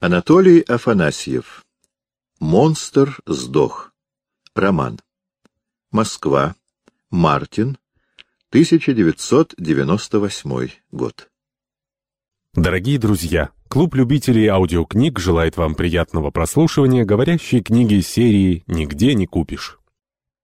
Анатолий Афанасьев. Монстр сдох. Роман. Москва. Мартин. 1998 год. Дорогие друзья, клуб любителей аудиокниг желает вам приятного прослушивания говорящей книги серии «Нигде не купишь».